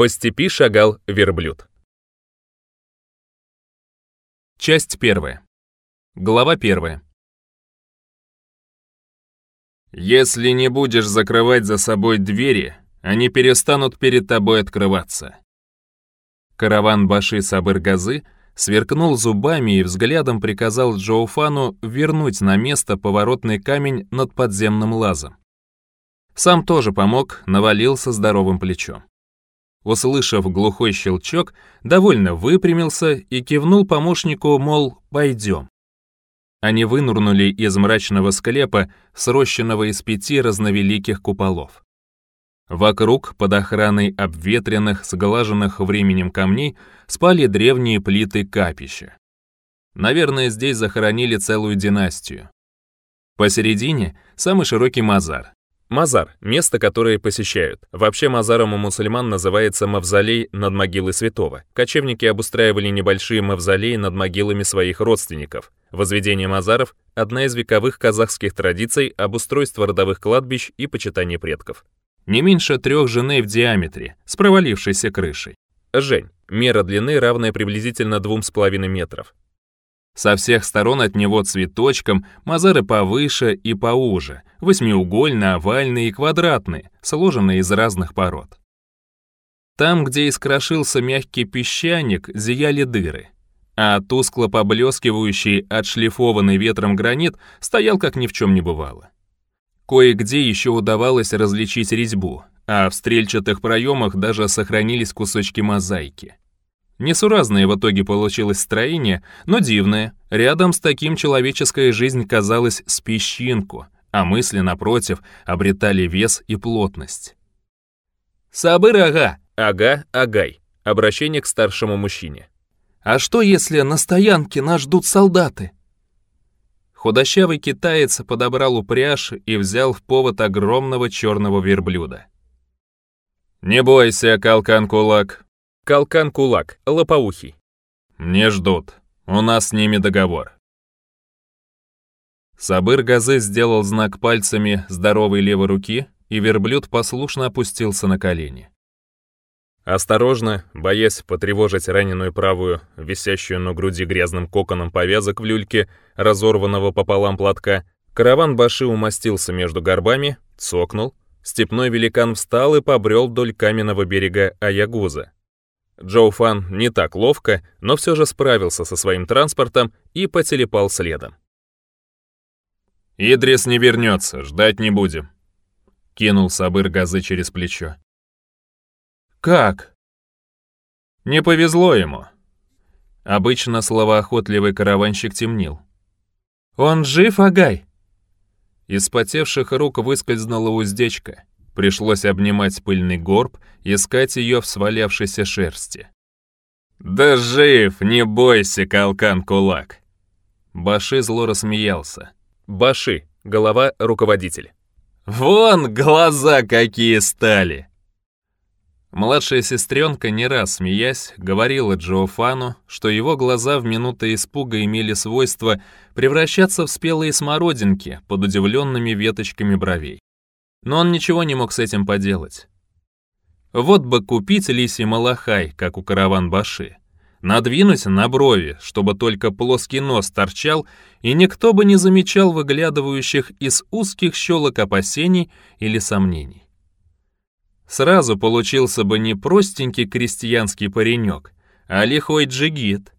По степи шагал верблюд. Часть первая. Глава первая. «Если не будешь закрывать за собой двери, они перестанут перед тобой открываться». Караван Баши Сабыргазы сверкнул зубами и взглядом приказал Джоуфану вернуть на место поворотный камень над подземным лазом. Сам тоже помог, навалился здоровым плечом. Услышав глухой щелчок, довольно выпрямился и кивнул помощнику, мол, пойдем. Они вынурнули из мрачного склепа, срощенного из пяти разновеликих куполов. Вокруг, под охраной обветренных, сглаженных временем камней, спали древние плиты капища. Наверное, здесь захоронили целую династию. Посередине — самый широкий мазар, Мазар – место, которое посещают. Вообще мазаром у мусульман называется мавзолей над могилой святого. Кочевники обустраивали небольшие мавзолеи над могилами своих родственников. Возведение мазаров – одна из вековых казахских традиций обустройства родовых кладбищ и почитания предков. Не меньше трех женей в диаметре, с провалившейся крышей. Жень. Мера длины равная приблизительно 2,5 метров. Со всех сторон от него цветочком мазары повыше и поуже, восьмиугольно, овальные и квадратные, сложенные из разных пород. Там, где искрошился мягкий песчаник, зияли дыры, а тускло поблескивающий отшлифованный ветром гранит стоял как ни в чем не бывало. Кое-где еще удавалось различить резьбу, а в стрельчатых проемах даже сохранились кусочки мозаики — Несуразное в итоге получилось строение, но дивное. Рядом с таким человеческая жизнь казалась с песчинку, а мысли, напротив, обретали вес и плотность. «Сабыр ага!» «Ага, агай!» — обращение к старшему мужчине. «А что, если на стоянке нас ждут солдаты?» Худощавый китаец подобрал упряжь и взял в повод огромного черного верблюда. «Не бойся, Калкан-кулак», Калкан Кулак, Лопоухий. «Мне ждут. У нас с ними договор». Сабыр Газы сделал знак пальцами здоровой левой руки, и верблюд послушно опустился на колени. Осторожно, боясь потревожить раненую правую, висящую на груди грязным коконом повязок в люльке, разорванного пополам платка, караван Баши умостился между горбами, цокнул, степной великан встал и побрел вдоль каменного берега Аягуза, Джоуфан не так ловко, но все же справился со своим транспортом и потелепал следом. «Идрис не вернется, ждать не будем», — кинул Сабыр газы через плечо. «Как?» «Не повезло ему». Обычно словоохотливый караванщик темнил. «Он жив, Агай?» Из потевших рук выскользнула уздечка — Пришлось обнимать пыльный горб, искать ее в свалявшейся шерсти. «Да жив! Не бойся, Калкан-кулак!» Баши зло рассмеялся. «Баши, голова, руководитель». «Вон глаза какие стали!» Младшая сестренка, не раз смеясь, говорила Джоуфану, что его глаза в минуты испуга имели свойство превращаться в спелые смородинки под удивленными веточками бровей но он ничего не мог с этим поделать. Вот бы купить лисий малахай, как у караван-баши, надвинуть на брови, чтобы только плоский нос торчал, и никто бы не замечал выглядывающих из узких щелок опасений или сомнений. Сразу получился бы не простенький крестьянский паренек, а лихой джигит.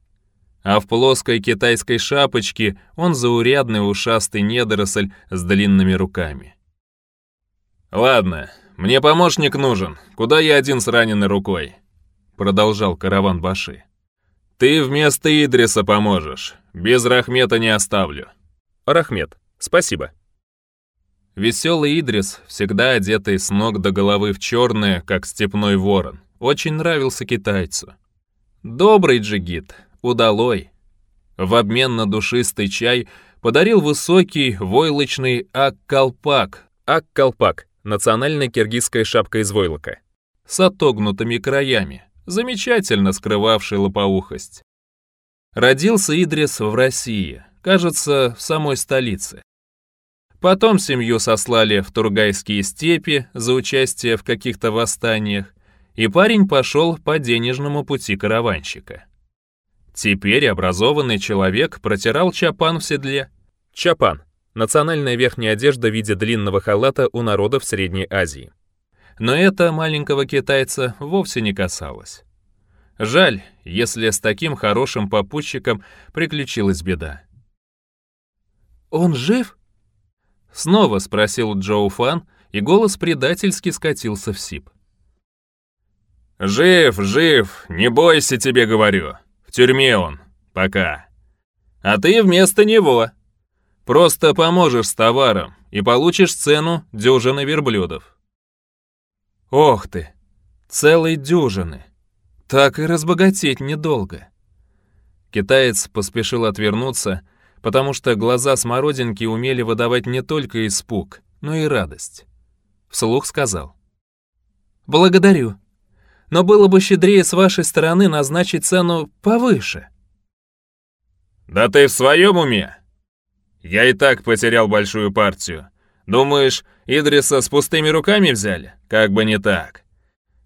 А в плоской китайской шапочке он заурядный ушастый недоросль с длинными руками. Ладно, мне помощник нужен. Куда я один с раненой рукой? Продолжал караван Баши. Ты вместо Идриса поможешь. Без Рахмета не оставлю. Рахмет, спасибо. Веселый Идрис, всегда одетый с ног до головы в черное, как степной ворон, очень нравился китайцу. Добрый джигит, удалой. В обмен на душистый чай подарил высокий войлочный ак-колпак. Ак-колпак национально-киргизской шапкой из войлока, с отогнутыми краями, замечательно скрывавшей лопоухость. Родился Идрис в России, кажется, в самой столице. Потом семью сослали в Тургайские степи за участие в каких-то восстаниях, и парень пошел по денежному пути караванщика. Теперь образованный человек протирал чапан в седле. Чапан Национальная верхняя одежда в виде длинного халата у народов Средней Азии. Но это маленького китайца вовсе не касалось. Жаль, если с таким хорошим попутчиком приключилась беда. «Он жив?» Снова спросил Джоу Фан, и голос предательски скатился в сип. «Жив, жив, не бойся, тебе говорю. В тюрьме он. Пока. А ты вместо него», Просто поможешь с товаром и получишь цену дюжины верблюдов. Ох ты, целой дюжины. Так и разбогатеть недолго. Китаец поспешил отвернуться, потому что глаза смородинки умели выдавать не только испуг, но и радость. Вслух сказал. «Благодарю. Но было бы щедрее с вашей стороны назначить цену повыше». «Да ты в своем уме?» Я и так потерял большую партию. Думаешь, Идриса с пустыми руками взяли? Как бы не так.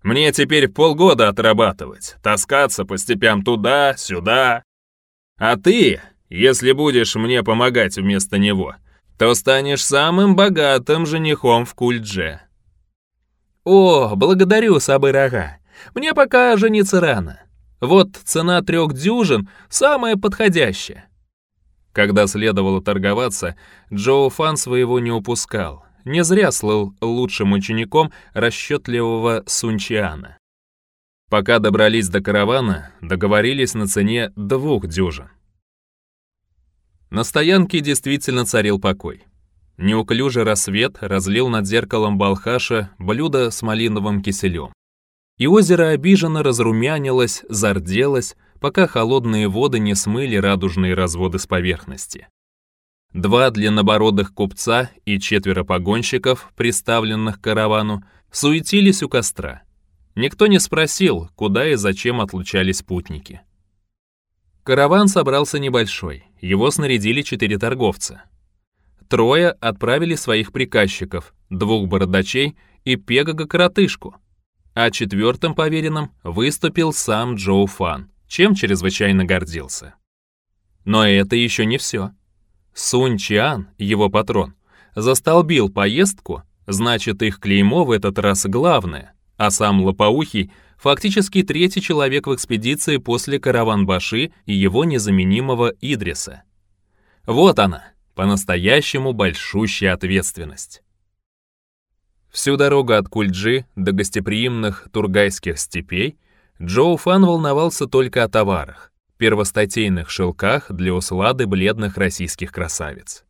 Мне теперь полгода отрабатывать, таскаться по степям туда, сюда. А ты, если будешь мне помогать вместо него, то станешь самым богатым женихом в Кульдже. О, благодарю, Сабырага. Мне пока жениться рано. Вот цена трех дюжин самая подходящая. Когда следовало торговаться, Джоу Фан своего не упускал. Не зря слыл лучшим учеником расчетливого Сунчиана. Пока добрались до каравана, договорились на цене двух дюжин. На стоянке действительно царил покой. Неуклюже рассвет разлил над зеркалом балхаша блюдо с малиновым киселем. И озеро обиженно разрумянилось, зарделось, пока холодные воды не смыли радужные разводы с поверхности. Два длиннобородых купца и четверо погонщиков, приставленных к каравану, суетились у костра. Никто не спросил, куда и зачем отлучались путники. Караван собрался небольшой, его снарядили четыре торговца. Трое отправили своих приказчиков, двух бородачей и пегага-коротышку, а четвертым поверенным выступил сам Джоу Фан, чем чрезвычайно гордился. Но это еще не все. Сунь Чиан, его патрон, застолбил поездку, значит, их клеймо в этот раз главное, а сам Лопоухий фактически третий человек в экспедиции после Караван-Баши и его незаменимого Идриса. Вот она, по-настоящему большущая ответственность. Всю дорогу от Кульджи до гостеприимных тургайских степей Джоу Фан волновался только о товарах, первостатейных шелках для услады бледных российских красавиц.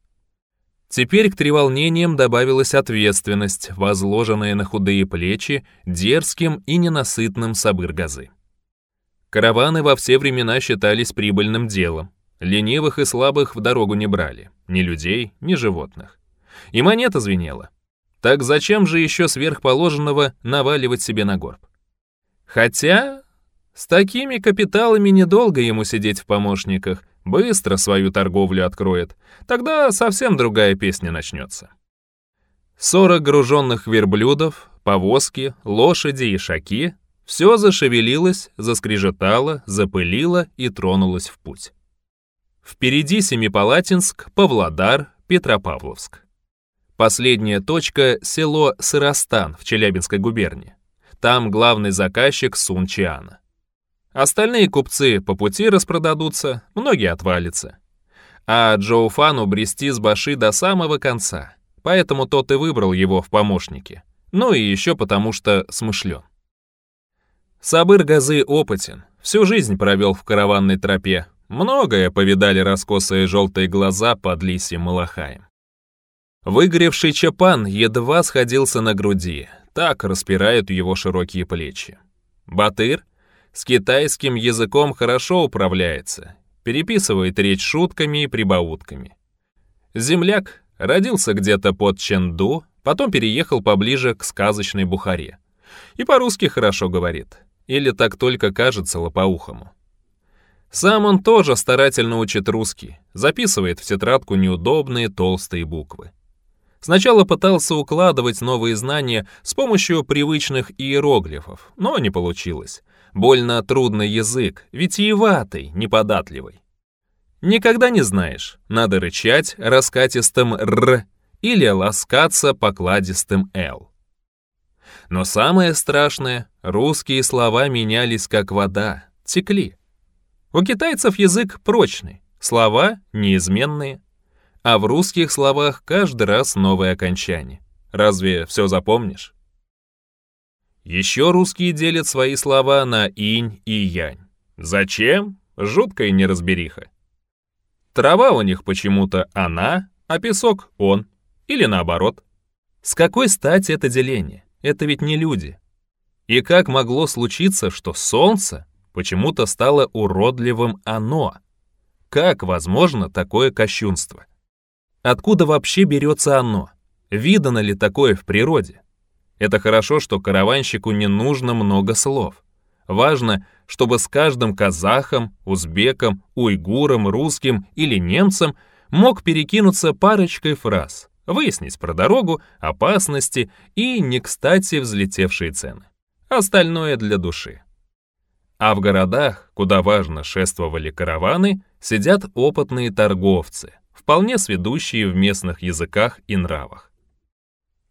Теперь к треволнениям добавилась ответственность, возложенная на худые плечи дерзким и ненасытным Сабыр-Газы. Караваны во все времена считались прибыльным делом. Ленивых и слабых в дорогу не брали, ни людей, ни животных. И монета звенела. Так зачем же еще сверхположенного наваливать себе на горб? Хотя, с такими капиталами недолго ему сидеть в помощниках, быстро свою торговлю откроет. Тогда совсем другая песня начнется. 40 груженных верблюдов, повозки, лошади и шаки — все зашевелилось, заскрежетало, запылило и тронулось в путь. Впереди Семипалатинск, Павлодар, Петропавловск. Последняя точка — село Сыростан в Челябинской губернии. Там главный заказчик Сун Чиана. Остальные купцы по пути распродадутся, многие отвалятся. А Джоу Фану брести с Баши до самого конца, поэтому тот и выбрал его в помощники. Ну и еще потому, что смышлен. Сабыр Газы опытен, всю жизнь провел в караванной тропе, многое повидали раскосые желтые глаза под лисьем малахаем. Выгоревший чапан едва сходился на груди, так распирает его широкие плечи. Батыр с китайским языком хорошо управляется, переписывает речь шутками и прибаутками. Земляк родился где-то под Ченду, потом переехал поближе к сказочной Бухаре. И по-русски хорошо говорит, или так только кажется лопоухому. Сам он тоже старательно учит русский, записывает в тетрадку неудобные толстые буквы. Сначала пытался укладывать новые знания с помощью привычных иероглифов, но не получилось. Больно трудный язык, витиеватый, неподатливый. Никогда не знаешь, надо рычать раскатистым «р» или ласкаться покладистым «л». Но самое страшное, русские слова менялись как вода, текли. У китайцев язык прочный, слова неизменные а в русских словах каждый раз новое окончание. Разве все запомнишь? Еще русские делят свои слова на инь и янь. Зачем? Жуткая неразбериха. Трава у них почему-то она, а песок он. Или наоборот. С какой стати это деление? Это ведь не люди. И как могло случиться, что солнце почему-то стало уродливым оно? Как возможно такое кощунство? Откуда вообще берется оно? Видано ли такое в природе? Это хорошо, что караванщику не нужно много слов. Важно, чтобы с каждым казахом, узбеком, уйгуром, русским или немцем мог перекинуться парочкой фраз, выяснить про дорогу, опасности и не кстати взлетевшие цены. Остальное для души. А в городах, куда важно шествовали караваны, сидят опытные торговцы – вполне сведущие в местных языках и нравах.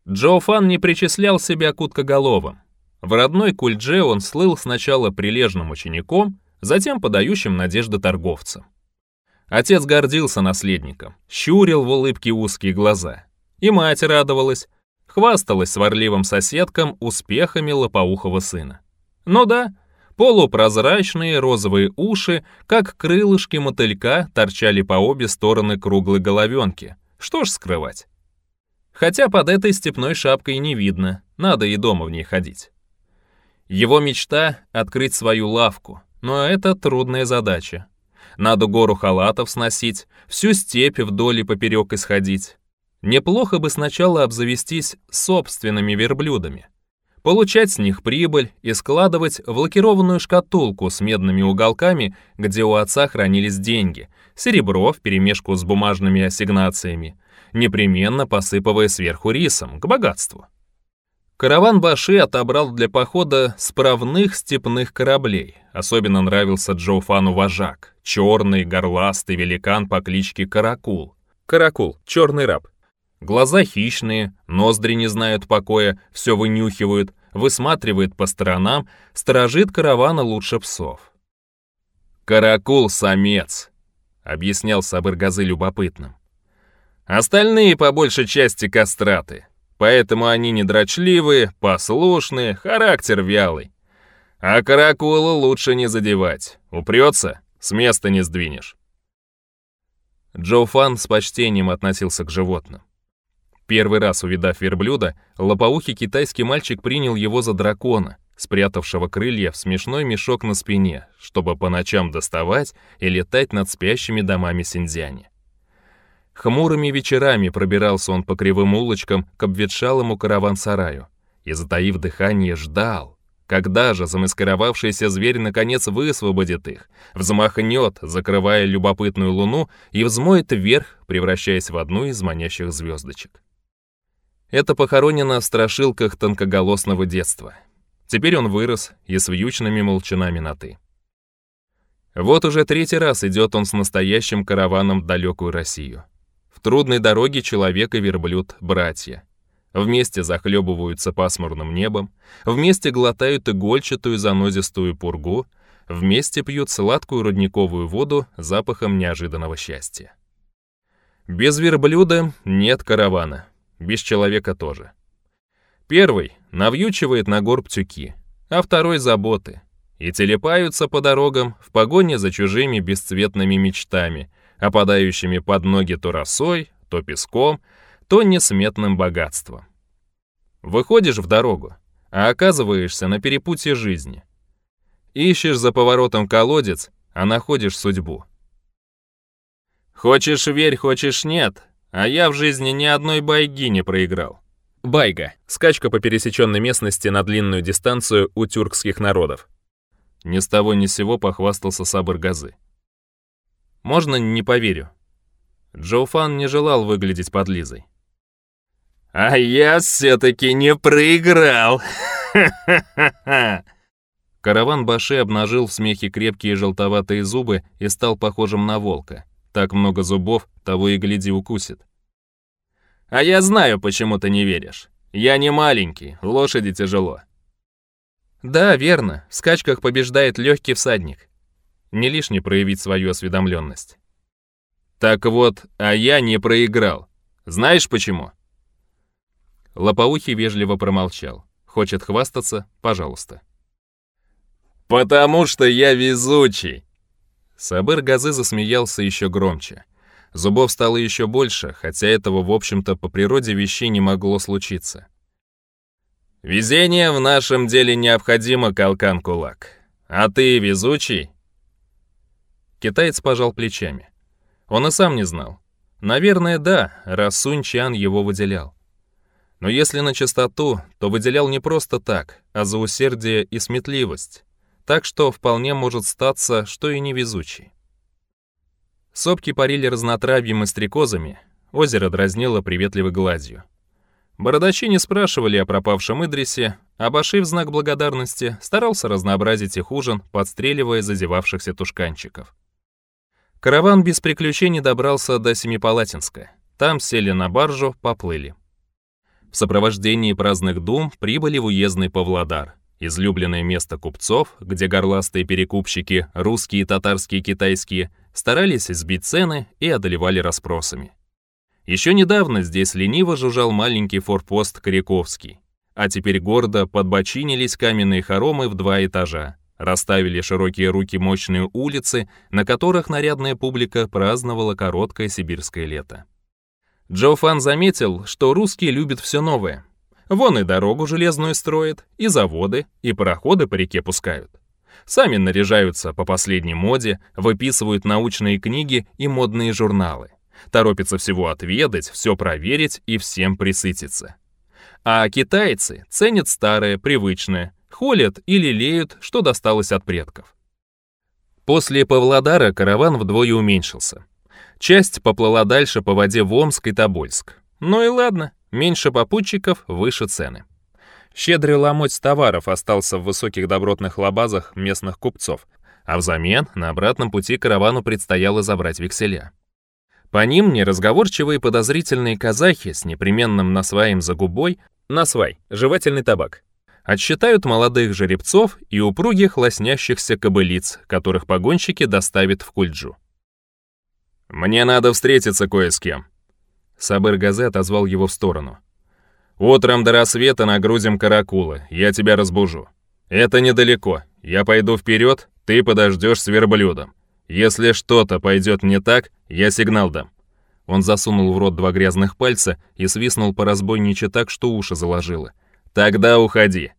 Джоуфан не причислял себя к уткоголовым. В родной Кульдже он слыл сначала прилежным учеником, затем подающим надежды торговцам. Отец гордился наследником, щурил в улыбке узкие глаза. И мать радовалась, хвасталась сварливым соседкам успехами лопоухого сына. Но да, Полупрозрачные розовые уши, как крылышки мотылька, торчали по обе стороны круглой головенки. Что ж скрывать? Хотя под этой степной шапкой не видно, надо и дома в ней ходить. Его мечта — открыть свою лавку, но это трудная задача. Надо гору халатов сносить, всю степь вдоль и поперек исходить. Неплохо бы сначала обзавестись собственными верблюдами — получать с них прибыль и складывать в лакированную шкатулку с медными уголками, где у отца хранились деньги, серебро в перемешку с бумажными ассигнациями, непременно посыпывая сверху рисом, к богатству. Караван Баши отобрал для похода справных степных кораблей. Особенно нравился Джоуфану вожак, черный горластый великан по кличке Каракул. Каракул, черный раб, Глаза хищные, ноздри не знают покоя, все вынюхивают, высматривает по сторонам, сторожит каравана лучше псов. «Каракул-самец», — объяснял Сабыргазы любопытным. «Остальные по большей части кастраты, поэтому они недрочливые, послушные, характер вялый. А каракула лучше не задевать, упрется, с места не сдвинешь». Джоу Фан с почтением относился к животным. Первый раз увидав верблюда, лопоухий китайский мальчик принял его за дракона, спрятавшего крылья в смешной мешок на спине, чтобы по ночам доставать и летать над спящими домами Синьцзяни. Хмурыми вечерами пробирался он по кривым улочкам к обветшалому караван-сараю и, затаив дыхание, ждал, когда же замаскировавшийся зверь наконец высвободит их, взмахнет, закрывая любопытную луну, и взмоет вверх, превращаясь в одну из манящих звездочек. Это похоронено в страшилках тонкоголосного детства. Теперь он вырос и с вьючными молчанами на «ты». Вот уже третий раз идет он с настоящим караваном в далекую Россию. В трудной дороге человек и верблюд — братья. Вместе захлебываются пасмурным небом, вместе глотают игольчатую занозистую пургу, вместе пьют сладкую родниковую воду запахом неожиданного счастья. Без верблюда нет каравана — без человека тоже. Первый навьючивает на горб тюки, а второй — заботы. И телепаются по дорогам в погоне за чужими бесцветными мечтами, опадающими под ноги то росой, то песком, то несметным богатством. Выходишь в дорогу, а оказываешься на перепутье жизни. Ищешь за поворотом колодец, а находишь судьбу. Хочешь верь, хочешь нет, а я в жизни ни одной байги не проиграл. Байга – скачка по пересеченной местности на длинную дистанцию у тюркских народов. Ни с того ни с сего похвастался Сабыр Газы. Можно не поверю? Джоуфан не желал выглядеть под Лизой. «А я все-таки не проиграл!» Караван Баши обнажил в смехе крепкие желтоватые зубы и стал похожим на волка – так много зубов того и гляди укусит. А я знаю, почему ты не веришь. Я не маленький, лошади тяжело. Да, верно, в скачках побеждает легкий всадник. Не лишне проявить свою осведомленность. Так вот, а я не проиграл. Знаешь почему? Лопоухий вежливо промолчал. Хочет хвастаться? Пожалуйста. «Потому что я везучий!» Сабыр Газы засмеялся еще громче. Зубов стало еще больше, хотя этого, в общем-то, по природе вещей не могло случиться. «Везение в нашем деле необходимо, Калкан Кулак. А ты везучий?» Китаец пожал плечами. Он и сам не знал. Наверное, да, раз Сунь Чан его выделял. Но если на чистоту, то выделял не просто так, а за усердие и сметливость так что вполне может статься, что и невезучий. Сопки парили разнотравьем и стрекозами, озеро дразнило приветливой гладью. Бородачи не спрашивали о пропавшем Идрисе, а Баши в знак благодарности старался разнообразить их ужин, подстреливая зазевавшихся тушканчиков. Караван без приключений добрался до Семипалатинска. Там сели на баржу, поплыли. В сопровождении праздных дум прибыли в уездный Павлодар — Излюбленное место купцов, где горластые перекупщики, русские, татарские, китайские, старались сбить цены и одолевали расспросами. Еще недавно здесь лениво жужжал маленький форпост Коряковский. А теперь гордо подбочинились каменные хоромы в два этажа, расставили широкие руки мощные улицы, на которых нарядная публика праздновала короткое сибирское лето. Джо Фан заметил, что русские любят все новое — Вон и дорогу железную строят, и заводы, и пароходы по реке пускают. Сами наряжаются по последней моде, выписывают научные книги и модные журналы. Торопятся всего отведать, все проверить и всем присытиться. А китайцы ценят старое, привычное, холят и лелеют, что досталось от предков. После Павлодара караван вдвое уменьшился. Часть поплыла дальше по воде в Омск и Тобольск. Ну и ладно, Меньше попутчиков – выше цены. Щедрый ломоть товаров остался в высоких добротных лабазах местных купцов, а взамен на обратном пути каравану предстояло забрать векселя. По ним неразговорчивые подозрительные казахи с непременным насваем загубой на свай, жевательный табак, отсчитают молодых жеребцов и упругих лоснящихся кобылиц, которых погонщики доставят в Кульджу. «Мне надо встретиться кое с кем», Сабыр Газе отозвал его в сторону. «Утром до рассвета нагрузим каракулы, я тебя разбужу. Это недалеко, я пойду вперед, ты подождешь с верблюдом. Если что-то пойдет не так, я сигнал дам». Он засунул в рот два грязных пальца и свистнул по разбойниче так, что уши заложило. «Тогда уходи».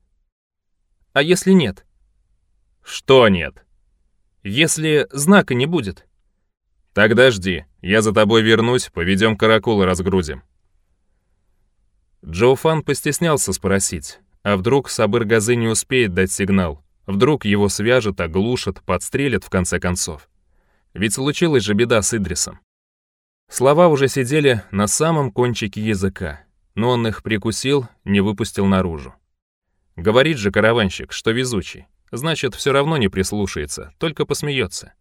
«А если нет?» «Что нет?» «Если знака не будет». «Тогда жди. Я за тобой вернусь, поведем каракулы, разгрузим». Джоуфан постеснялся спросить, а вдруг Сабыр Газы не успеет дать сигнал? Вдруг его свяжет, оглушат, подстрелят в конце концов? Ведь случилась же беда с Идрисом. Слова уже сидели на самом кончике языка, но он их прикусил, не выпустил наружу. Говорит же караванщик, что везучий. Значит, все равно не прислушается, только посмеется.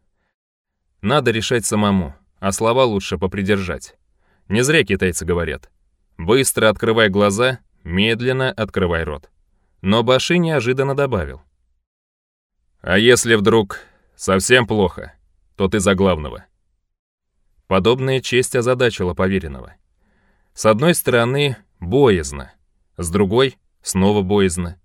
Надо решать самому а слова лучше попридержать. Не зря китайцы говорят. Быстро открывай глаза, медленно открывай рот. Но Баши неожиданно добавил. А если вдруг совсем плохо, то ты за главного. Подобная честь озадачила поверенного. С одной стороны, боязно. С другой, снова боязно.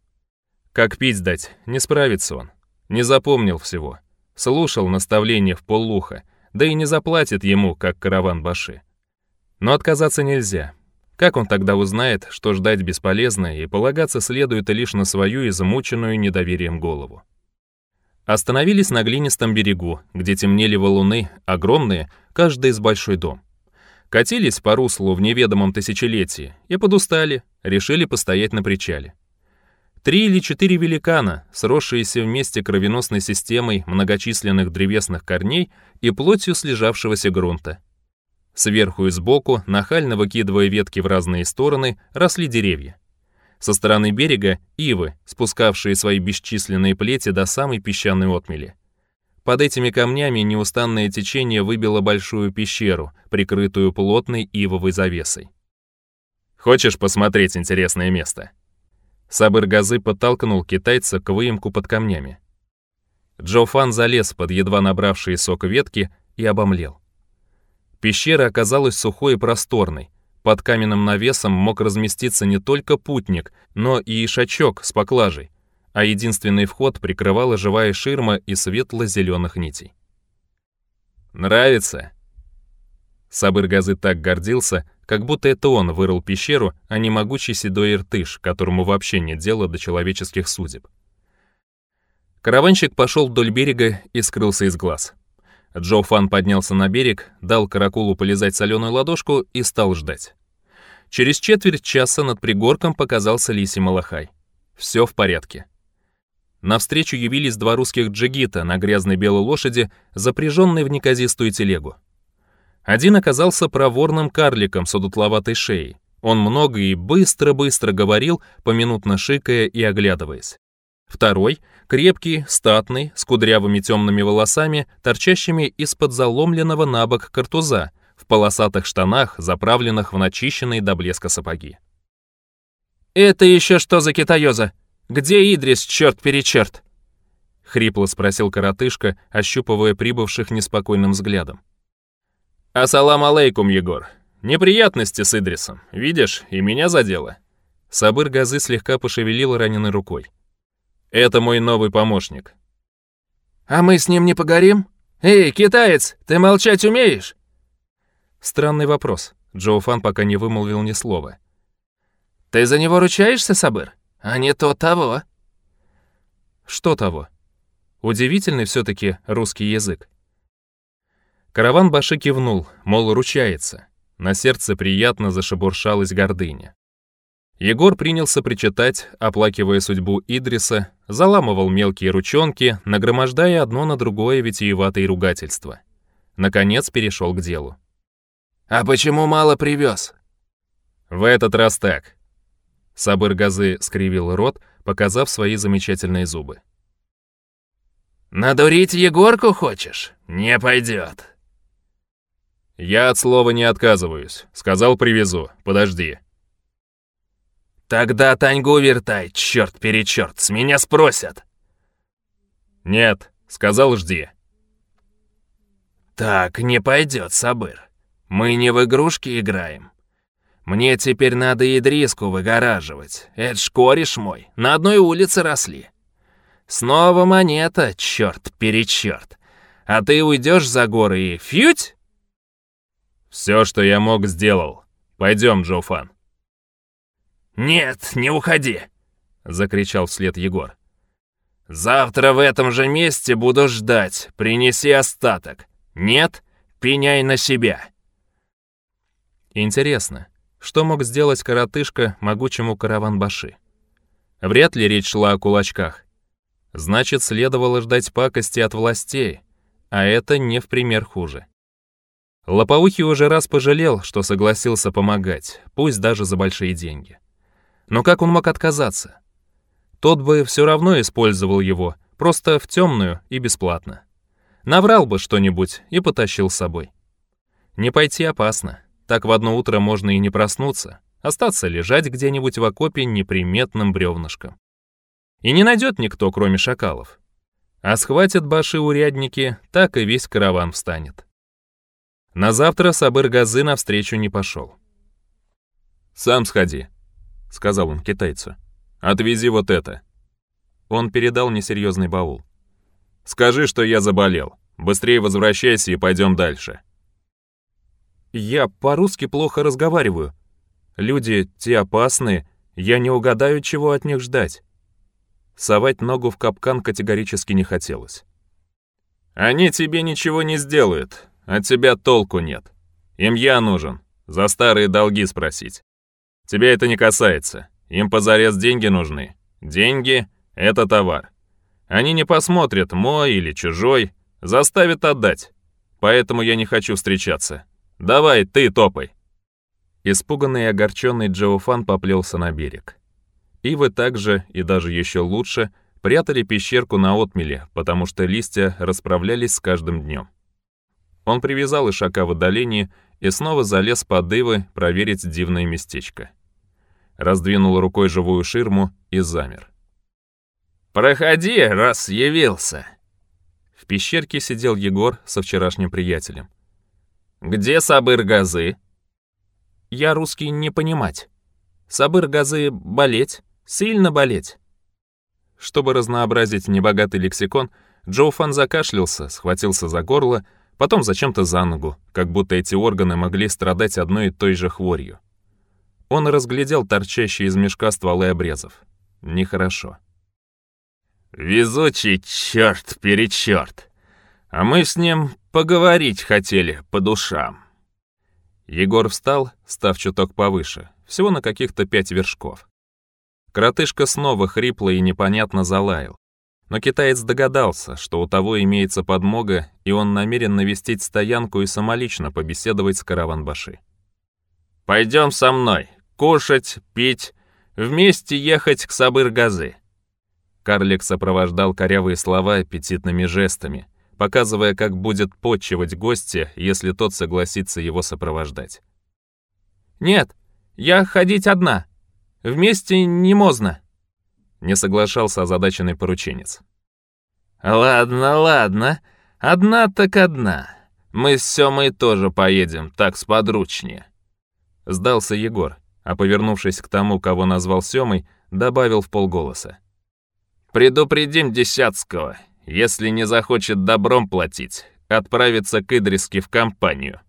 Как пить дать, не справится он. Не запомнил всего. Слушал наставления в полуха, да и не заплатит ему, как караван-баши. Но отказаться нельзя. Как он тогда узнает, что ждать бесполезно и полагаться следует лишь на свою измученную недоверием голову? Остановились на глинистом берегу, где темнели валуны, огромные, каждый из большой дом. Катились по руслу в неведомом тысячелетии и подустали, решили постоять на причале. Три или четыре великана, сросшиеся вместе кровеносной системой многочисленных древесных корней и плотью слежавшегося грунта. Сверху и сбоку, нахально выкидывая ветки в разные стороны, росли деревья. Со стороны берега — ивы, спускавшие свои бесчисленные плети до самой песчаной отмели. Под этими камнями неустанное течение выбило большую пещеру, прикрытую плотной ивовой завесой. «Хочешь посмотреть интересное место?» Сабыр-Газы подтолкнул китайца к выемку под камнями. Джофан залез под едва набравшие сок ветки и обомлел. Пещера оказалась сухой и просторной. Под каменным навесом мог разместиться не только путник, но и ишачок с поклажей, а единственный вход прикрывала живая ширма из светло-зеленых нитей. «Нравится?» Сабыр Газы так гордился, как будто это он вырыл пещеру, а не могучий седой иртыш, которому вообще нет дела до человеческих судеб. Караванщик пошел вдоль берега и скрылся из глаз. Джо Фан поднялся на берег, дал каракулу полезать соленую ладошку и стал ждать. Через четверть часа над пригорком показался Лисий Малахай. Все в порядке. Навстречу явились два русских джигита на грязной белой лошади, запряженной в неказистую телегу. Один оказался проворным карликом с одутловатой шеей. Он много и быстро-быстро говорил, поминутно шикая и оглядываясь. Второй — крепкий, статный, с кудрявыми темными волосами, торчащими из-под заломленного на бок картуза, в полосатых штанах, заправленных в начищенные до блеска сапоги. «Это еще что за китаёза? Где Идрис, черт-перечерт?» — хрипло спросил коротышка, ощупывая прибывших неспокойным взглядом. «Ассалам алейкум, Егор. Неприятности с Идрисом. Видишь, и меня задело». Сабыр Газы слегка пошевелил раненой рукой. «Это мой новый помощник». «А мы с ним не погорим? Эй, китаец, ты молчать умеешь?» Странный вопрос. Джоуфан пока не вымолвил ни слова. «Ты за него ручаешься, Сабыр? А не то того». «Что того?» Удивительный все таки русский язык. Караван Баши кивнул, мол, ручается. На сердце приятно зашебуршалась гордыня. Егор принялся причитать, оплакивая судьбу Идриса, заламывал мелкие ручонки, нагромождая одно на другое витиеватые ругательства. Наконец перешел к делу. «А почему мало привез?» «В этот раз так». Сабыр Газы скривил рот, показав свои замечательные зубы. «Надурить Егорку хочешь? Не пойдет. «Я от слова не отказываюсь. Сказал, привезу. Подожди». «Тогда Таньгу вертай, черт-перечерт, с меня спросят!» «Нет», — сказал, жди. «Так не пойдет, Сабыр. Мы не в игрушки играем. Мне теперь надо Идриску выгораживать. Это ж кореш мой, на одной улице росли. Снова монета, черт-перечерт. А ты уйдешь за горы и фьють?» Все, что я мог, сделал. Пойдем, Джоуфан». «Нет, не уходи!» — закричал вслед Егор. «Завтра в этом же месте буду ждать. Принеси остаток. Нет, пеняй на себя». Интересно, что мог сделать коротышка могучему караванбаши? Вряд ли речь шла о кулачках. Значит, следовало ждать пакости от властей, а это не в пример хуже. Лопоухий уже раз пожалел, что согласился помогать, пусть даже за большие деньги. Но как он мог отказаться? Тот бы все равно использовал его, просто в темную и бесплатно. Наврал бы что-нибудь и потащил с собой. Не пойти опасно, так в одно утро можно и не проснуться, остаться лежать где-нибудь в окопе неприметным бревнышком. И не найдет никто, кроме шакалов. А схватят баши урядники, так и весь караван встанет. На завтра Сабыр Газы навстречу не пошел. «Сам сходи», — сказал он китайцу. «Отвези вот это». Он передал несерьезный баул. «Скажи, что я заболел. Быстрее возвращайся и пойдем дальше». «Я по-русски плохо разговариваю. Люди те опасные, я не угадаю, чего от них ждать». Совать ногу в капкан категорически не хотелось. «Они тебе ничего не сделают», от тебя толку нет. Им я нужен. За старые долги спросить. Тебя это не касается. Им позарез деньги нужны. Деньги — это товар. Они не посмотрят, мой или чужой. Заставят отдать. Поэтому я не хочу встречаться. Давай, ты топай. Испуганный и огорченный Джоуфан поплелся на берег. Ивы также, и даже еще лучше, прятали пещерку на отмеле, потому что листья расправлялись с каждым днем. Он привязал Ишака в отдалении и снова залез под ивы проверить дивное местечко. Раздвинул рукой живую ширму и замер. «Проходи, раз явился!» В пещерке сидел Егор со вчерашним приятелем. «Где Сабыр Газы?» «Я русский не понимать. Сабыр Газы болеть, сильно болеть». Чтобы разнообразить небогатый лексикон, Джоуфан закашлялся, схватился за горло, потом зачем-то за ногу, как будто эти органы могли страдать одной и той же хворью. Он разглядел торчащие из мешка стволы обрезов. Нехорошо. «Везучий черт перечерт! А мы с ним поговорить хотели по душам!» Егор встал, став чуток повыше, всего на каких-то пять вершков. Кротышка снова хрипло и непонятно залаял. Но китаец догадался, что у того имеется подмога, и он намерен навестить стоянку и самолично побеседовать с караванбаши. «Пойдем со мной. Кушать, пить, вместе ехать к Сабыр-Газы». Карлик сопровождал корявые слова аппетитными жестами, показывая, как будет подчивать гостя, если тот согласится его сопровождать. «Нет, я ходить одна. Вместе не можно» не соглашался озадаченный порученец. «Ладно, ладно, одна так одна. Мы с Сёмой тоже поедем, так сподручнее». Сдался Егор, а повернувшись к тому, кого назвал Сёмой, добавил в полголоса. «Предупредим Десятского, если не захочет добром платить, отправится к Идриски в компанию».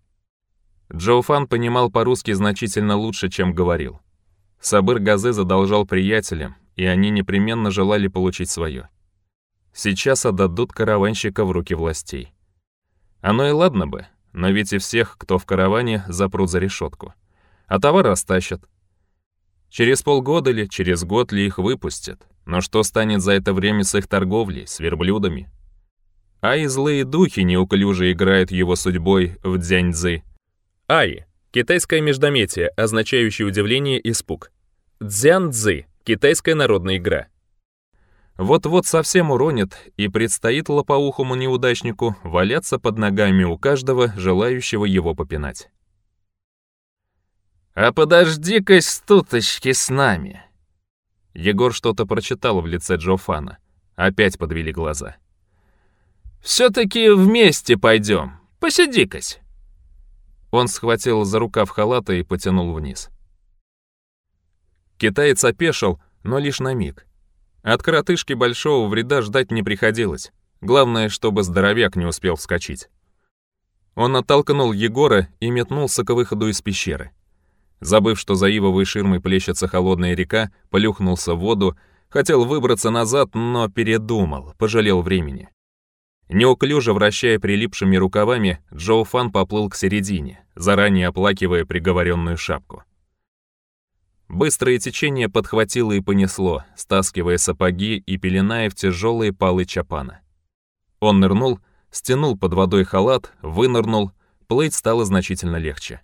Джоуфан понимал по-русски значительно лучше, чем говорил. Сабыр Газе задолжал приятелям, и они непременно желали получить свое. Сейчас отдадут караванщика в руки властей. Оно и ладно бы, но ведь и всех, кто в караване, запрут за решетку. А товар растащат. Через полгода ли, через год ли их выпустят. Но что станет за это время с их торговлей, с верблюдами? А и злые духи неуклюже играют его судьбой в дзяньцзы. Ай, — китайское междометие, означающее удивление и испуг. Дзяньцзы Китайская народная игра. Вот-вот совсем уронит, и предстоит лопоухому неудачнику валяться под ногами у каждого, желающего его попинать. «А подожди-ка, стуточки, с нами!» Егор что-то прочитал в лице Джофана. Опять подвели глаза. «Все-таки вместе пойдем. Посиди-кась!» Он схватил за рукав халата и потянул вниз. Китаец опешил, но лишь на миг. От коротышки большого вреда ждать не приходилось. Главное, чтобы здоровяк не успел вскочить. Он оттолкнул Егора и метнулся к выходу из пещеры. Забыв, что за ивовой ширмой плещется холодная река, полюхнулся в воду, хотел выбраться назад, но передумал, пожалел времени. Неуклюже вращая прилипшими рукавами, Джоу Фан поплыл к середине, заранее оплакивая приговоренную шапку. Быстрое течение подхватило и понесло, стаскивая сапоги и пеленая в тяжелые палы чапана. Он нырнул, стянул под водой халат, вынырнул, плыть стало значительно легче.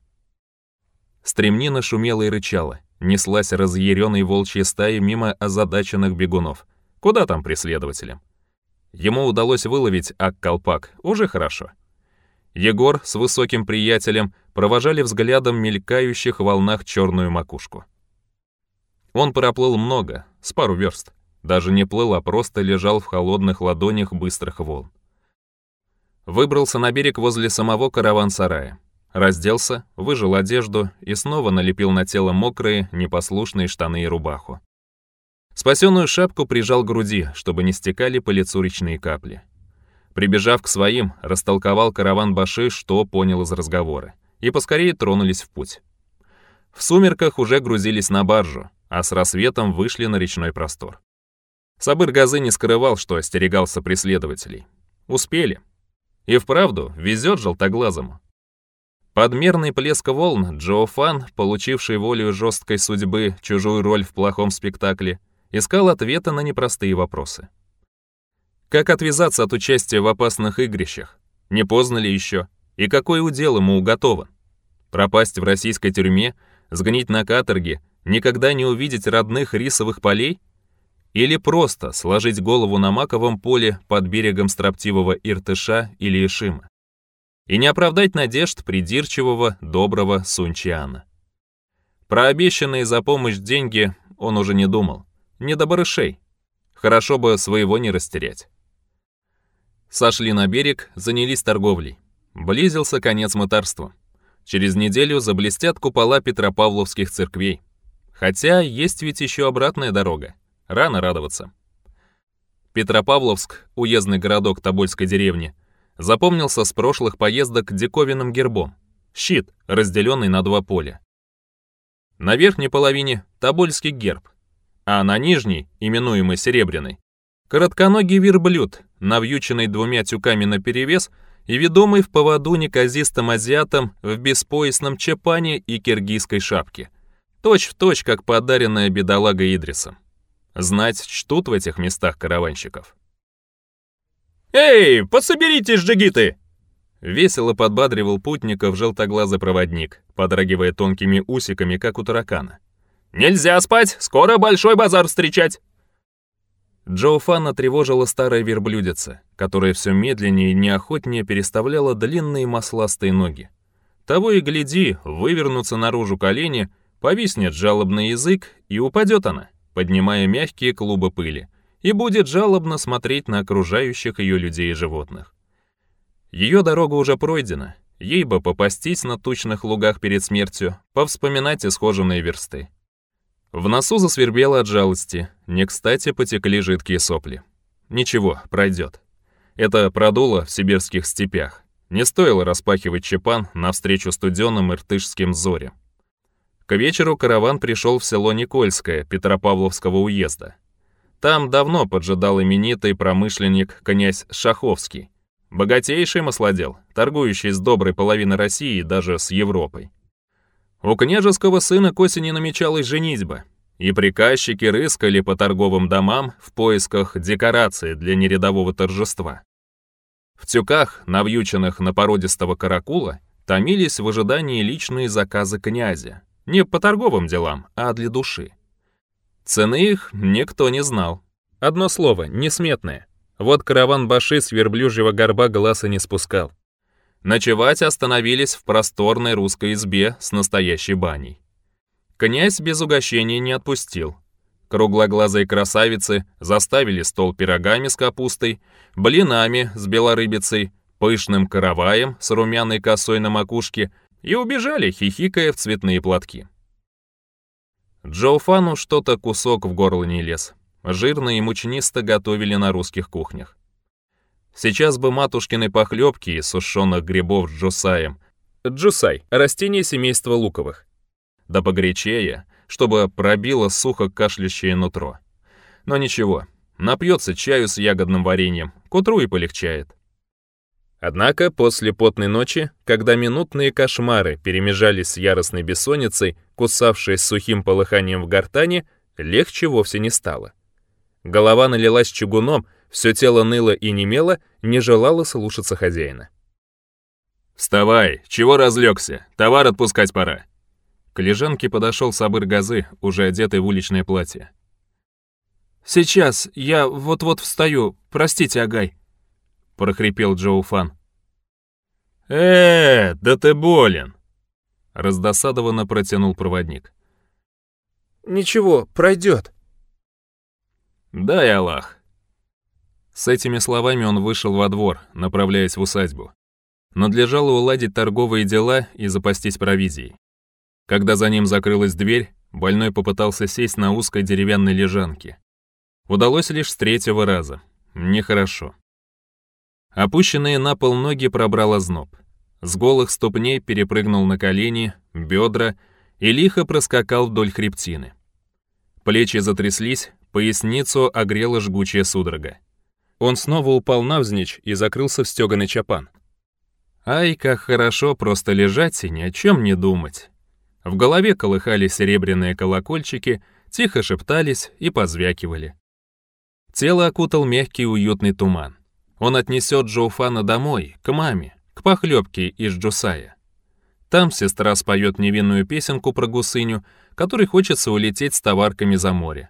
Стремнина шумела и рычала, неслась разъяренной волчьей стаи мимо озадаченных бегунов. Куда там преследователям? Ему удалось выловить ак-колпак, уже хорошо. Егор с высоким приятелем провожали взглядом мелькающих в волнах черную макушку. Он проплыл много, с пару верст. Даже не плыл, а просто лежал в холодных ладонях быстрых волн. Выбрался на берег возле самого караван-сарая. Разделся, выжил одежду и снова налепил на тело мокрые, непослушные штаны и рубаху. Спасенную шапку прижал к груди, чтобы не стекали по лицу речные капли. Прибежав к своим, растолковал караван Баши, что понял из разговора, и поскорее тронулись в путь. В сумерках уже грузились на баржу, а с рассветом вышли на речной простор. Сабыр Газы не скрывал, что остерегался преследователей. Успели. И вправду, везет желтоглазому. Подмерный плеск волн Джоуфан, получивший волю жесткой судьбы чужую роль в плохом спектакле, искал ответа на непростые вопросы. Как отвязаться от участия в опасных игрищах? Не поздно ли еще? И какой удел ему уготован? Пропасть в российской тюрьме, сгнить на каторге никогда не увидеть родных рисовых полей? Или просто сложить голову на маковом поле под берегом строптивого Иртыша или Ишима? И не оправдать надежд придирчивого, доброго Сунчиана. Про обещанные за помощь деньги он уже не думал. Не до барышей. Хорошо бы своего не растерять. Сошли на берег, занялись торговлей. Близился конец мытарства. Через неделю заблестят купола петропавловских церквей. Хотя есть ведь еще обратная дорога. Рано радоваться. Петропавловск, уездный городок Тобольской деревни, запомнился с прошлых поездок диковинным гербом. Щит, разделенный на два поля. На верхней половине – Тобольский герб, а на нижней, именуемый Серебряный, коротконогий верблюд, навьюченный двумя тюками наперевес и ведомый в поводу неказистым азиатом в беспоясном чепане и киргизской шапке – Точь в точь, как подаренная бедолага Идрисом. Знать, чтут в этих местах караванщиков. «Эй, пособеритесь, джигиты!» Весело подбадривал путников желтоглазый проводник, подрагивая тонкими усиками, как у таракана. «Нельзя спать! Скоро большой базар встречать!» Джо Фана тревожила старая верблюдица, которая все медленнее и неохотнее переставляла длинные масластые ноги. Того и гляди, вывернутся наружу колени, Повиснет жалобный язык, и упадет она, поднимая мягкие клубы пыли, и будет жалобно смотреть на окружающих ее людей и животных. Ее дорога уже пройдена, ей бы попастись на тучных лугах перед смертью, повспоминать исхоженные версты. В носу засвербело от жалости, не кстати потекли жидкие сопли. Ничего, пройдет. Это продуло в сибирских степях. Не стоило распахивать чепан навстречу студеным иртышским зорям. К вечеру караван пришел в село Никольское Петропавловского уезда. Там давно поджидал именитый промышленник князь Шаховский, богатейший маслодел, торгующий с доброй половины России и даже с Европой. У княжеского сына к осени намечалась женитьба, и приказчики рыскали по торговым домам в поисках декорации для нерядового торжества. В тюках, навьюченных на породистого каракула, томились в ожидании личные заказы князя, не по торговым делам, а для души. Цены их никто не знал. Одно слово, несметное. Вот караван Баши с верблюжьего горба глаза не спускал. Ночевать остановились в просторной русской избе с настоящей баней. Князь без угощения не отпустил. Круглоглазые красавицы заставили стол пирогами с капустой, блинами с белорыбицей, пышным караваем с румяной косой на макушке — и убежали, хихикая в цветные платки. Джоуфану что-то кусок в горло не лез. Жирно и мучнисто готовили на русских кухнях. Сейчас бы матушкины похлебки и сушеных грибов с джусаем. Джусай – растение семейства луковых. Да погорячее, чтобы пробило сухо кашлящее нутро. Но ничего, напьется чаю с ягодным вареньем, к утру и полегчает. Однако после потной ночи, когда минутные кошмары перемежались с яростной бессонницей, кусавшей с сухим полыханием в гортане, легче вовсе не стало. Голова налилась чугуном, все тело ныло и немело, не желало слушаться хозяина. «Вставай! Чего разлегся? Товар отпускать пора!» К лежанке подошел Сабыр Газы, уже одетый в уличное платье. «Сейчас, я вот-вот встаю, простите, Агай», — прохрипел Джоуфан. «Э, да ты болен!» — раздосадованно протянул проводник. «Ничего, пройдет». «Дай Аллах». С этими словами он вышел во двор, направляясь в усадьбу. Надлежало уладить торговые дела и запастись провизией. Когда за ним закрылась дверь, больной попытался сесть на узкой деревянной лежанке. Удалось лишь с третьего раза. Нехорошо. Опущенные на пол ноги пробрала зноб. С голых ступней перепрыгнул на колени, бедра и лихо проскакал вдоль хребтины. Плечи затряслись, поясницу огрела жгучая судорога. Он снова упал навзничь и закрылся в стеганый чапан. Ай, как хорошо просто лежать и ни о чем не думать. В голове колыхали серебряные колокольчики, тихо шептались и позвякивали. Тело окутал мягкий уютный туман. Он отнесет Джоуфана домой, к маме, к похлебке из Джусая. Там сестра споет невинную песенку про гусыню, которой хочется улететь с товарками за море.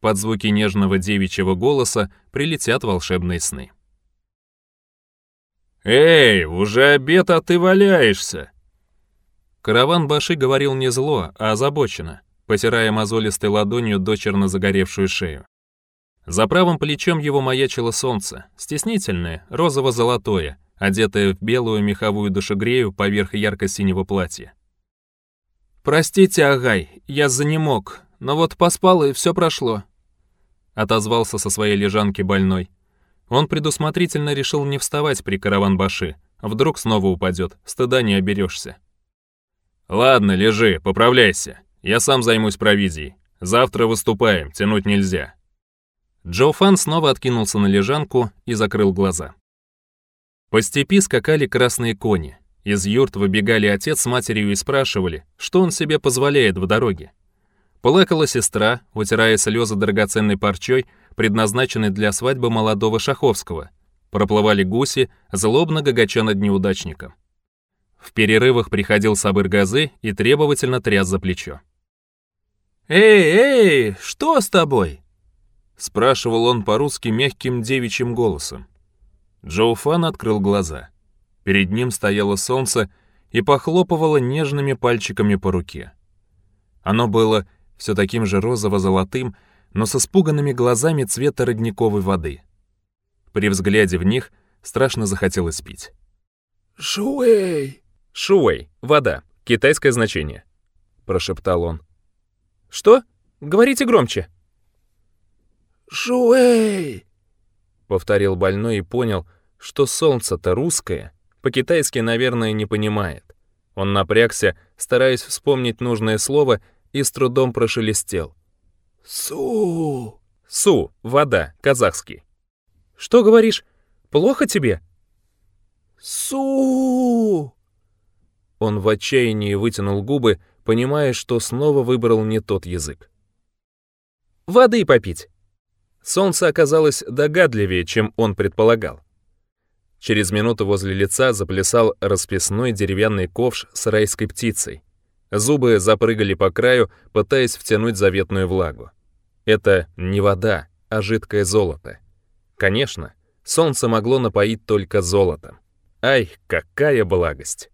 Под звуки нежного девичьего голоса прилетят волшебные сны. «Эй, уже обед, а ты валяешься!» Караван Баши говорил не зло, а озабоченно, потирая мозолистой ладонью дочерно загоревшую шею. За правым плечом его маячило солнце, стеснительное, розово-золотое, одетое в белую меховую душегрею поверх ярко-синего платья. «Простите, Агай, я за не мог, но вот поспал и все прошло», — отозвался со своей лежанки больной. Он предусмотрительно решил не вставать при караван-баши, вдруг снова упадет, стыда не оберешься. «Ладно, лежи, поправляйся, я сам займусь провизией. Завтра выступаем, тянуть нельзя», Джоуфан снова откинулся на лежанку и закрыл глаза. По степи скакали красные кони. Из юрт выбегали отец с матерью и спрашивали, что он себе позволяет в дороге. Плакала сестра, вытирая слезы драгоценной парчой, предназначенной для свадьбы молодого Шаховского. Проплывали гуси, злобно гагача над неудачником. В перерывах приходил Сабыр Газы и требовательно тряс за плечо. «Эй, эй, что с тобой?» Спрашивал он по-русски мягким девичьим голосом. Джоуфан открыл глаза. Перед ним стояло солнце и похлопывало нежными пальчиками по руке. Оно было все таким же розово-золотым, но со спуганными глазами цвета родниковой воды. При взгляде в них страшно захотелось пить. «Шуэй!» «Шуэй. Вода. Китайское значение», — прошептал он. «Что? Говорите громче!» «Шуэй!» — повторил больной и понял, что солнце-то русское, по-китайски, наверное, не понимает. Он напрягся, стараясь вспомнить нужное слово, и с трудом прошелестел. «Су!» «Су! Вода! Казахский!» «Что говоришь? Плохо тебе?» «Су!» Он в отчаянии вытянул губы, понимая, что снова выбрал не тот язык. «Воды попить!» Солнце оказалось догадливее, чем он предполагал. Через минуту возле лица заплясал расписной деревянный ковш с райской птицей. Зубы запрыгали по краю, пытаясь втянуть заветную влагу. Это не вода, а жидкое золото. Конечно, солнце могло напоить только золотом. Ай, какая благость!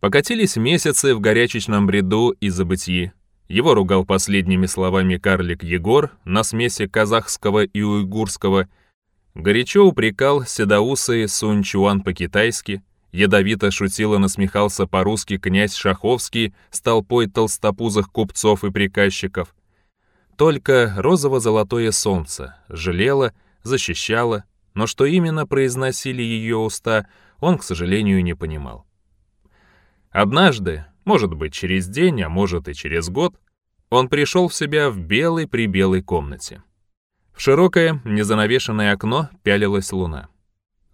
Покатились месяцы в горячечном бреду и забытии. Его ругал последними словами карлик Егор на смеси казахского и уйгурского, горячо упрекал седоусые Сун Чуан по-китайски, ядовито шутил и насмехался по-русски князь Шаховский с толпой толстопузых купцов и приказчиков. Только розово-золотое солнце жалело, защищало, но что именно произносили ее уста, он, к сожалению, не понимал. Однажды, может быть, через день, а может и через год, он пришел в себя в белой-прибелой комнате. В широкое, незанавешенное окно пялилась луна.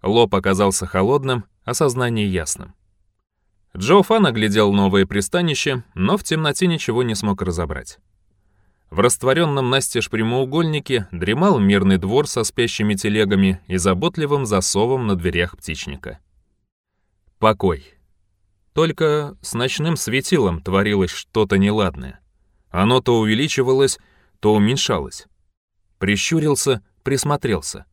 Лоб оказался холодным, а сознание ясным. Джо Фан оглядел новое пристанище, но в темноте ничего не смог разобрать. В растворенном настежь прямоугольнике дремал мирный двор со спящими телегами и заботливым засовом на дверях птичника. Покой. Только с ночным светилом творилось что-то неладное. Оно то увеличивалось, то уменьшалось. Прищурился, присмотрелся.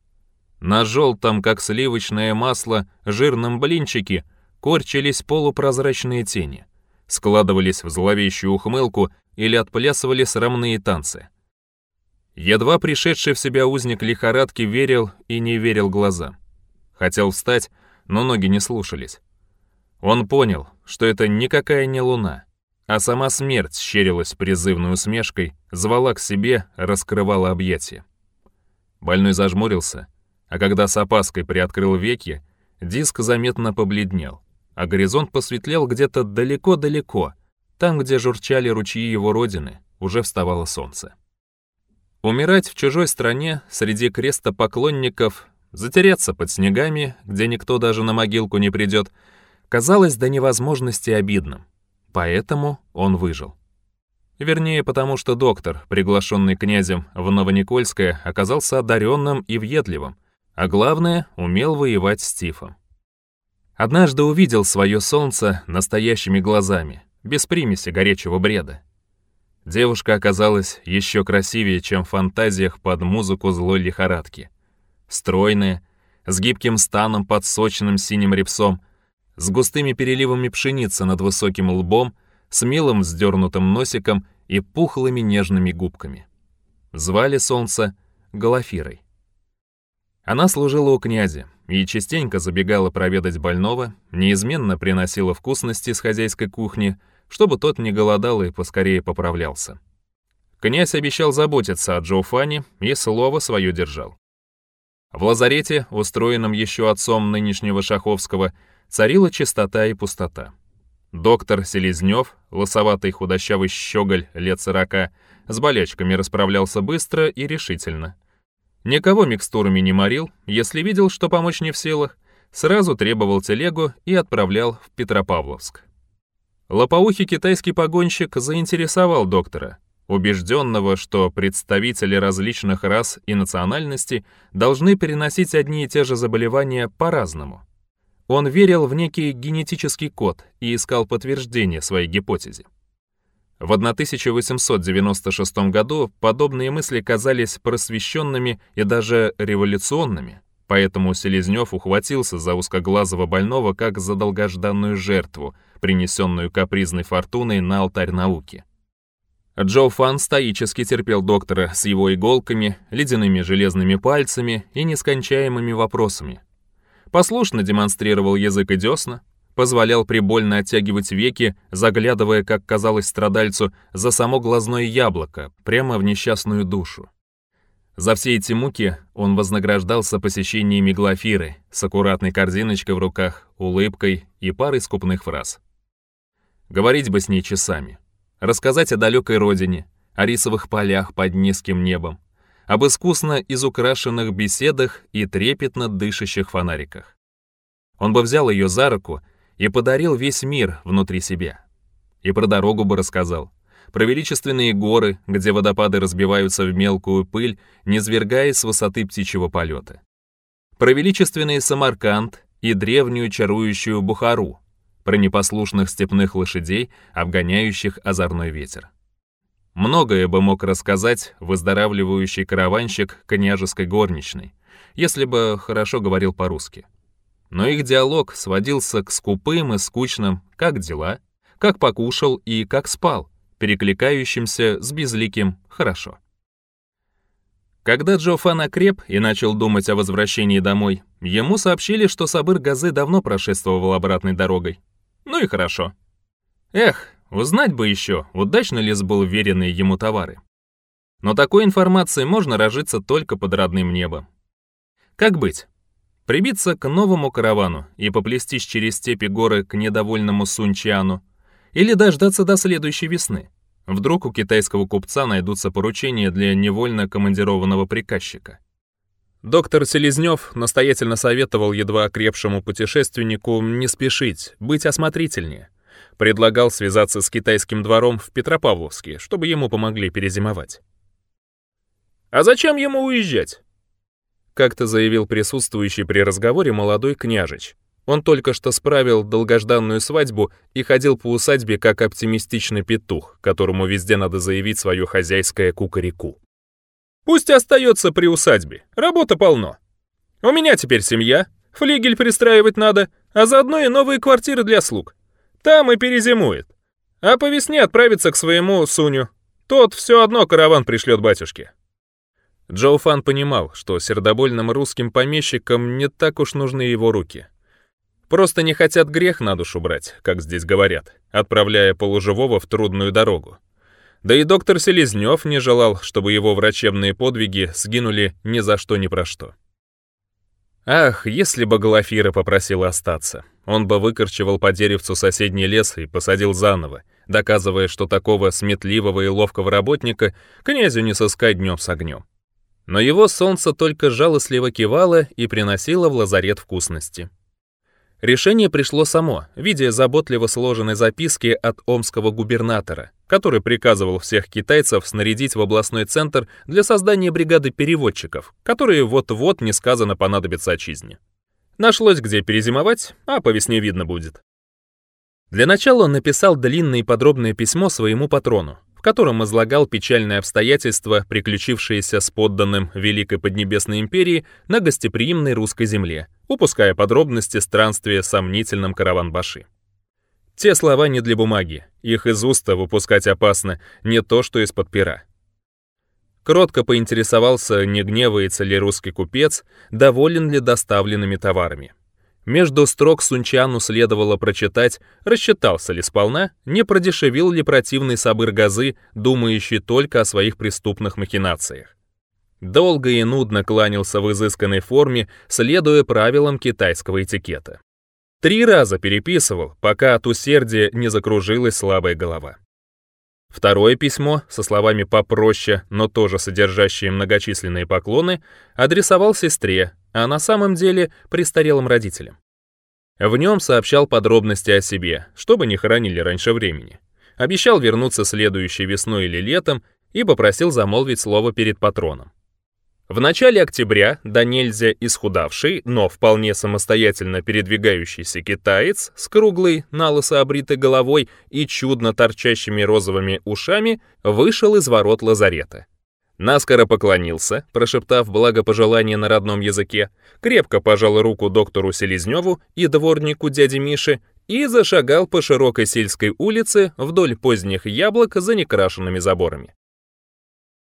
На желтом, как сливочное масло, жирном блинчике корчились полупрозрачные тени, складывались в зловещую ухмылку или отплясывали срамные танцы. Едва пришедший в себя узник лихорадки верил и не верил глазам. Хотел встать, но ноги не слушались. Он понял, что это никакая не луна, а сама смерть щерилась призывной усмешкой, звала к себе, раскрывала объятия. Больной зажмурился, а когда с опаской приоткрыл веки, диск заметно побледнел, а горизонт посветлел где-то далеко-далеко, там, где журчали ручьи его родины, уже вставало солнце. Умирать в чужой стране среди крестопоклонников, затеряться под снегами, где никто даже на могилку не придет — казалось до невозможности обидным. Поэтому он выжил. Вернее, потому что доктор, приглашенный князем в Новоникольское, оказался одаренным и въедливым, а главное, умел воевать с тифом. Однажды увидел свое солнце настоящими глазами, без примеси горячего бреда. Девушка оказалась еще красивее, чем в фантазиях под музыку злой лихорадки. Стройная, с гибким станом под сочным синим репсом — с густыми переливами пшеницы над высоким лбом, с милым вздернутым носиком и пухлыми нежными губками. Звали солнце Галафирой. Она служила у князя и частенько забегала проведать больного, неизменно приносила вкусности с хозяйской кухни, чтобы тот не голодал и поскорее поправлялся. Князь обещал заботиться о Джоуфане и слово свое держал. В лазарете, устроенном еще отцом нынешнего Шаховского, царила чистота и пустота. Доктор Селезнев, лосоватый худощавый щеголь лет сорока, с болячками расправлялся быстро и решительно. Никого микстурами не морил, если видел, что помочь не в силах, сразу требовал телегу и отправлял в Петропавловск. Лопоухий китайский погонщик заинтересовал доктора, убежденного, что представители различных рас и национальностей должны переносить одни и те же заболевания по-разному. Он верил в некий генетический код и искал подтверждение своей гипотезе. В 1896 году подобные мысли казались просвещенными и даже революционными, поэтому Селезнев ухватился за узкоглазого больного как за долгожданную жертву, принесенную капризной фортуной на алтарь науки. Джо Фан стоически терпел доктора с его иголками, ледяными железными пальцами и нескончаемыми вопросами — послушно демонстрировал язык и десна, позволял прибольно оттягивать веки, заглядывая, как казалось страдальцу, за само глазное яблоко, прямо в несчастную душу. За все эти муки он вознаграждался посещениями Глафиры с аккуратной корзиночкой в руках, улыбкой и парой скупных фраз. Говорить бы с ней часами. Рассказать о далекой родине, о рисовых полях под низким небом, об искусно изукрашенных беседах и трепетно дышащих фонариках. Он бы взял ее за руку и подарил весь мир внутри себя. И про дорогу бы рассказал. Про величественные горы, где водопады разбиваются в мелкую пыль, не низвергаясь с высоты птичьего полета. Про величественный Самарканд и древнюю чарующую Бухару. Про непослушных степных лошадей, обгоняющих озорной ветер. Многое бы мог рассказать выздоравливающий караванщик княжеской горничной, если бы хорошо говорил по-русски. Но их диалог сводился к скупым и скучным «как дела?», «как покушал?» и «как спал?», перекликающимся с безликим «хорошо». Когда Джо Фан окреп и начал думать о возвращении домой, ему сообщили, что Сабыр Газы давно прошествовал обратной дорогой. Ну и хорошо. Эх, Узнать бы еще, удачно ли сбыл веренные ему товары. Но такой информации можно рожиться только под родным небом. Как быть? Прибиться к новому каравану и поплестись через степи горы к недовольному Сунчиану? Или дождаться до следующей весны? Вдруг у китайского купца найдутся поручения для невольно командированного приказчика? Доктор Селезнев настоятельно советовал едва окрепшему путешественнику не спешить, быть осмотрительнее. Предлагал связаться с китайским двором в Петропавловске, чтобы ему помогли перезимовать. «А зачем ему уезжать?» Как-то заявил присутствующий при разговоре молодой княжич. Он только что справил долгожданную свадьбу и ходил по усадьбе как оптимистичный петух, которому везде надо заявить свое хозяйское кукареку. «Пусть остается при усадьбе, работа полно. У меня теперь семья, флигель пристраивать надо, а заодно и новые квартиры для слуг. Там и перезимует. А по весне отправится к своему Суню. Тот все одно караван пришлет батюшке». Джоу Фан понимал, что сердобольным русским помещикам не так уж нужны его руки. Просто не хотят грех на душу брать, как здесь говорят, отправляя полуживого в трудную дорогу. Да и доктор Селезнев не желал, чтобы его врачебные подвиги сгинули ни за что ни про что. Ах, если бы Глафира попросила остаться. Он бы выкорчевал по деревцу соседний лес и посадил заново, доказывая, что такого сметливого и ловкого работника князю не сыскать днем с огнем. Но его солнце только жалостливо кивало и приносило в лазарет вкусности. Решение пришло само, видя заботливо сложенной записки от омского губернатора, который приказывал всех китайцев снарядить в областной центр для создания бригады переводчиков, которые вот-вот несказанно понадобятся отчизне. Нашлось где перезимовать, а по весне видно будет. Для начала он написал длинное и подробное письмо своему патрону, в котором излагал печальные обстоятельства, приключившиеся с подданным Великой Поднебесной империи на гостеприимной русской земле, упуская подробности странствия сомнительном караван-баши. Те слова не для бумаги, их из уста выпускать опасно, не то что из-под пера. Кротко поинтересовался, не гневается ли русский купец, доволен ли доставленными товарами. Между строк Сунчану следовало прочитать, рассчитался ли сполна, не продешевил ли противный Сабыр Газы, думающий только о своих преступных махинациях. Долго и нудно кланялся в изысканной форме, следуя правилам китайского этикета. Три раза переписывал, пока от усердия не закружилась слабая голова. Второе письмо, со словами попроще, но тоже содержащее многочисленные поклоны, адресовал сестре, а на самом деле престарелым родителям. В нем сообщал подробности о себе, чтобы не хоронили раньше времени. Обещал вернуться следующей весной или летом и попросил замолвить слово перед патроном. В начале октября до нельзя исхудавший, но вполне самостоятельно передвигающийся китаец с круглой, налысо обритой головой и чудно торчащими розовыми ушами вышел из ворот лазарета. Наскоро поклонился, прошептав благопожелание на родном языке, крепко пожал руку доктору Селезневу и дворнику дяди Миши и зашагал по широкой сельской улице вдоль поздних яблок за некрашенными заборами.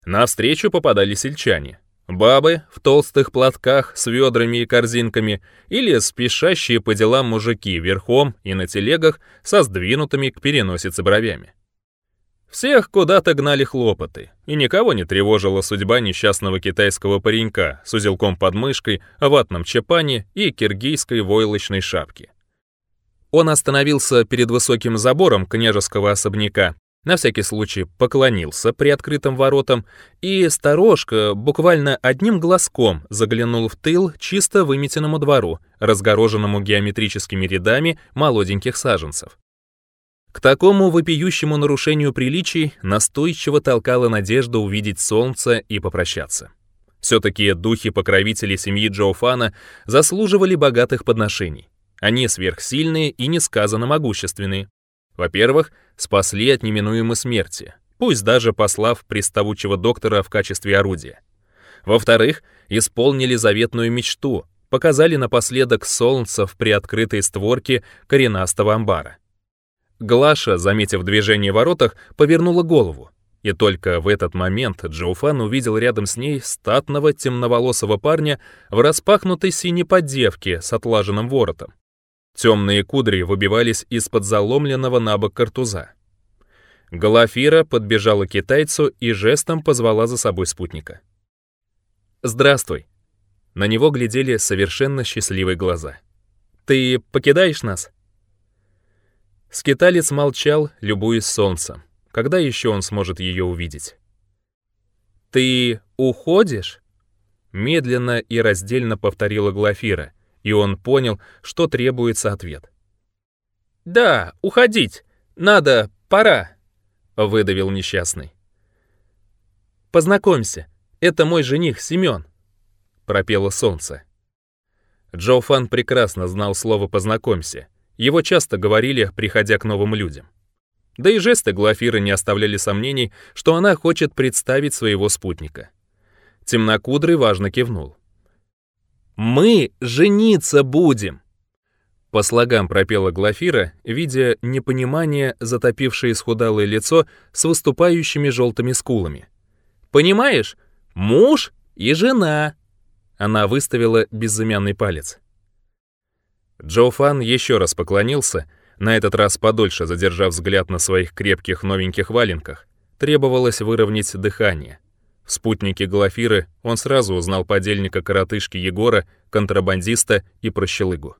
Навстречу попадали сельчане. Бабы в толстых платках с ведрами и корзинками или спешащие по делам мужики верхом и на телегах со сдвинутыми к переносице бровями. Всех куда-то гнали хлопоты, и никого не тревожила судьба несчастного китайского паренька с узелком под мышкой, ватном чапане и киргизской войлочной шапке. Он остановился перед высоким забором княжеского особняка на всякий случай поклонился при открытом воротам, и сторожка буквально одним глазком заглянул в тыл чисто выметенному двору, разгороженному геометрическими рядами молоденьких саженцев. К такому вопиющему нарушению приличий настойчиво толкала надежда увидеть солнце и попрощаться. Все-таки духи-покровители семьи Джоуфана заслуживали богатых подношений. Они сверхсильные и несказанно могущественные. Во-первых, спасли от неминуемой смерти, пусть даже послав приставучего доктора в качестве орудия. Во-вторых, исполнили заветную мечту, показали напоследок солнце в приоткрытой створке коренастого амбара. Глаша, заметив движение в воротах, повернула голову. И только в этот момент Джоуфан увидел рядом с ней статного темноволосого парня в распахнутой синей поддевке с отлаженным воротом. Темные кудри выбивались из-под заломленного на бок картуза. Галафира подбежала к китайцу и жестом позвала за собой спутника. «Здравствуй!» На него глядели совершенно счастливые глаза. «Ты покидаешь нас?» Скиталец молчал, любуясь солнцем. Когда еще он сможет ее увидеть? «Ты уходишь?» Медленно и раздельно повторила Глафира, и он понял, что требуется ответ. «Да, уходить! Надо, пора!» — выдавил несчастный. «Познакомься, это мой жених Семен!» — пропело солнце. Джо Фан прекрасно знал слово «познакомься». Его часто говорили, приходя к новым людям. Да и жесты Глафира не оставляли сомнений, что она хочет представить своего спутника. Темнокудрый важно кивнул. Мы жениться будем!» По слогам пропела Глафира, видя непонимание, затопившее исхудалое лицо с выступающими желтыми скулами. «Понимаешь? Муж и жена!» Она выставила безымянный палец. Джо Фан еще раз поклонился, на этот раз подольше задержав взгляд на своих крепких новеньких валенках. Требовалось выровнять дыхание — Спутники Глафиры, он сразу узнал подельника коротышки Егора, контрабандиста и прощелыгу.